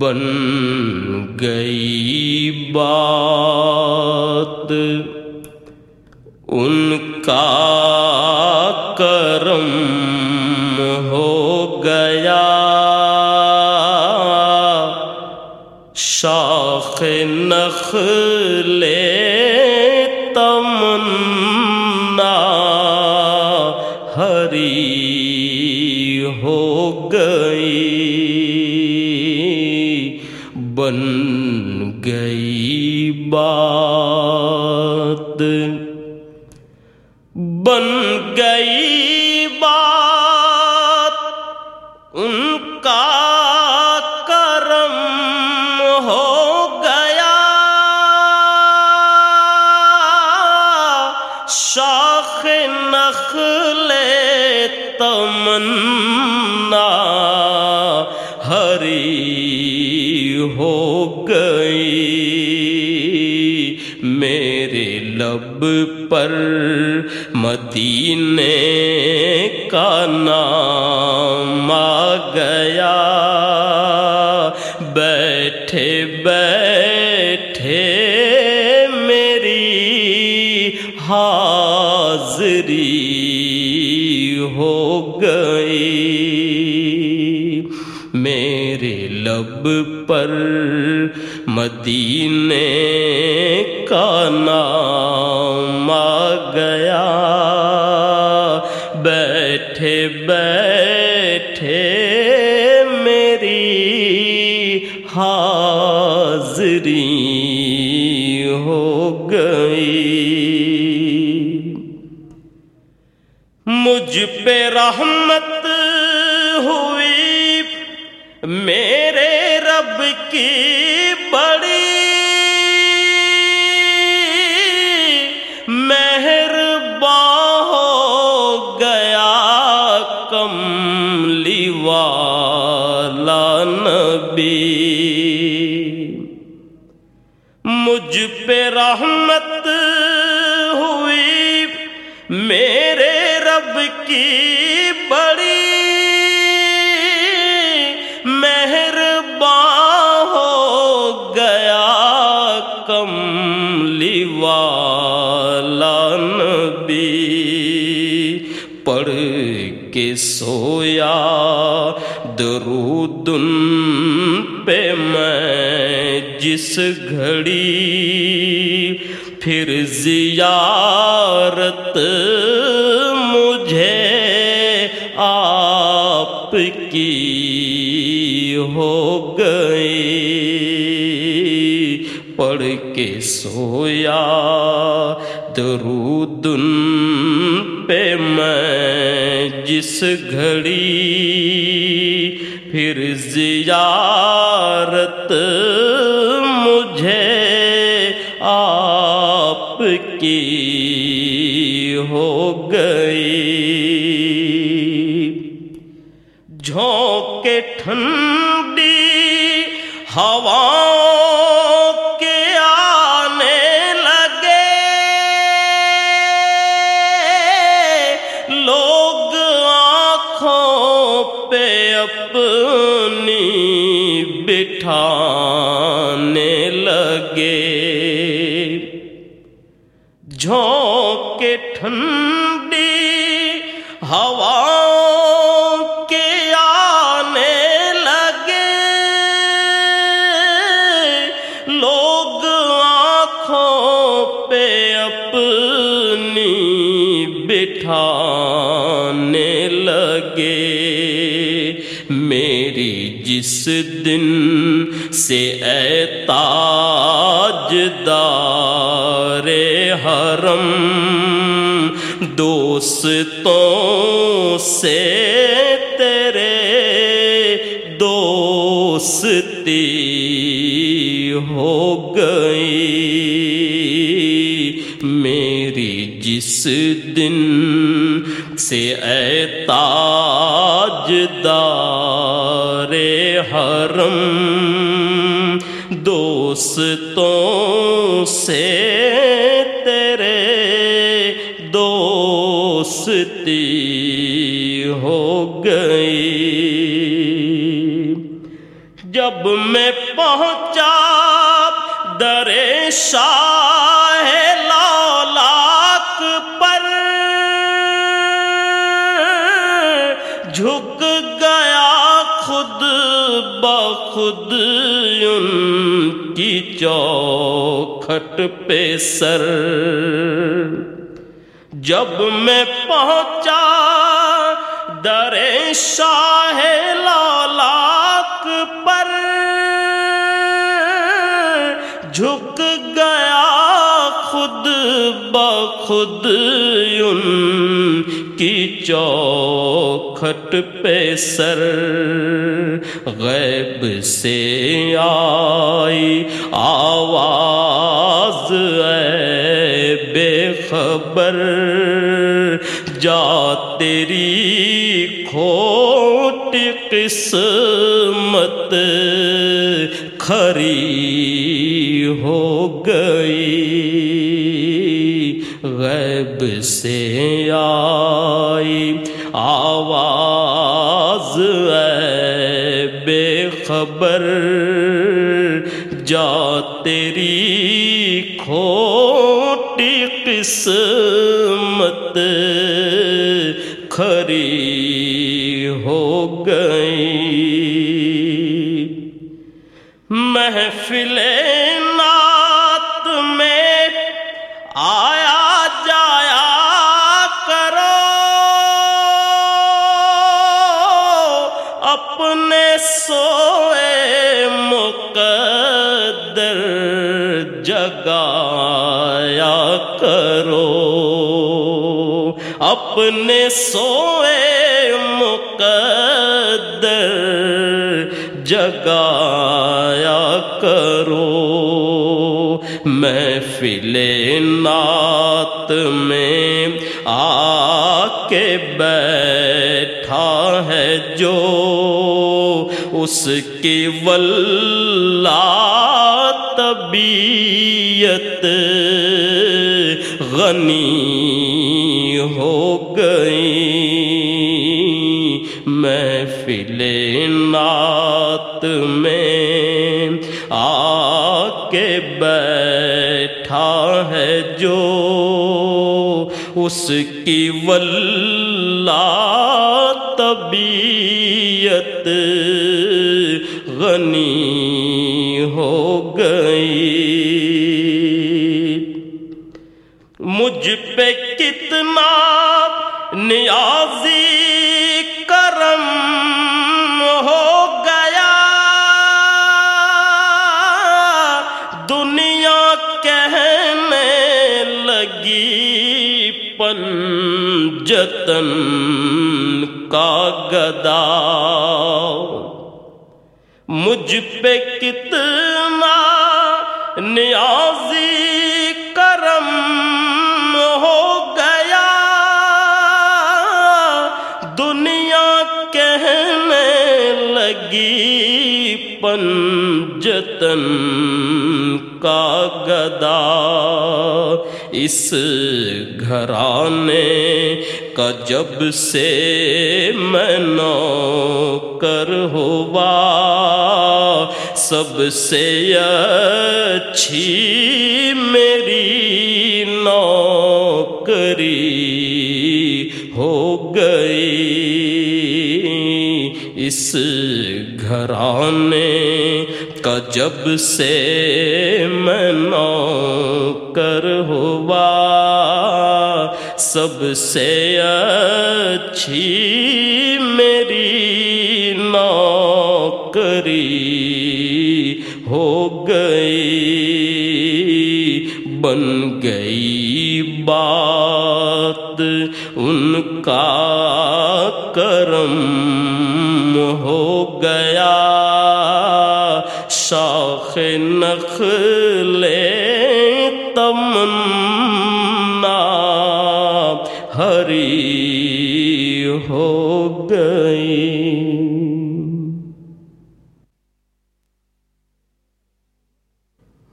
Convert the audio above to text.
بن گئی بات ان کا کرم ہو گیا۔ شاخ نخ لے بات بن گئی بات ان کا کرم ہو گیا۔ شاخ نخل تمنا ہری لب پر مدینے کا نام آ گیا۔ بیٹھے بیٹھے میری حاضری ہو گئی۔ میرے لب پر مدینے کا نام گیا۔ بیٹھے بیٹھے میری حاضری ہو گئی۔ مجھ پہ رحمت ہوئی میرے رب کی والا نبی پڑھ کے سویا درود پہ میں جس گھڑی پھر زیارت پڑھ کے سویا۔ درود پہ میں جس گھڑی پھر زیارت مجھے آپ کی ہو گئی۔ جھونکے ٹھنڈی بے اپ جس دن سے اے تاج دار حرم دوستوں سے تیرے دوستی ہو گئی۔ میری جس دن سے اے تاج دار حرم دوستوں سے تیرے دوستی ہو گئی۔ جب میں پہنچا در شاہ لالاک پر جھک گیا خود بخود ان کی چوکھٹ پہ سر۔ جب میں پہنچا در شاہ لالاک پر، جھک گیا خود بخود ان کی چوکھٹ پہ سر غیب سے آئی۔ آواز اے بے خبر، جا تیری کھوٹ قسمت کھری ہو گئی۔ غیب سے آئی آواز بے خبر جا تیری کھوٹی قسمت کھری ہو گئی۔ محفل سوئے مقدر جگایا کرو۔ اپنے سوئے مقدر جگایا کرو۔ محفل نعت میں آ کے بیٹھا اس کی ولہ طبیعت غنی ہو گئی۔ محفل نعت میں آ کے بیٹھا ہے جو اس کی ولہ طبیعت غنی ہو گئی۔ مجھ پہ کتنا نیازی کرم ہو گیا۔ دنیا کہنے لگی پن جتن کا گدا۔ مجھ پہ کتنا نیازی کرم ہو گیا۔ دنیا کہنے لگی پنجتن۔ کا گدا اس گھرانے کا جب سے میں نو کر ہوا سب سے اچھی میری نوکری ہو گئی اس گھرانے کا جب سے میں نوکر ہوا، سب سے اچھی میری نوکری ہو گئی، بن گئی بات ان کا شاخ نخلے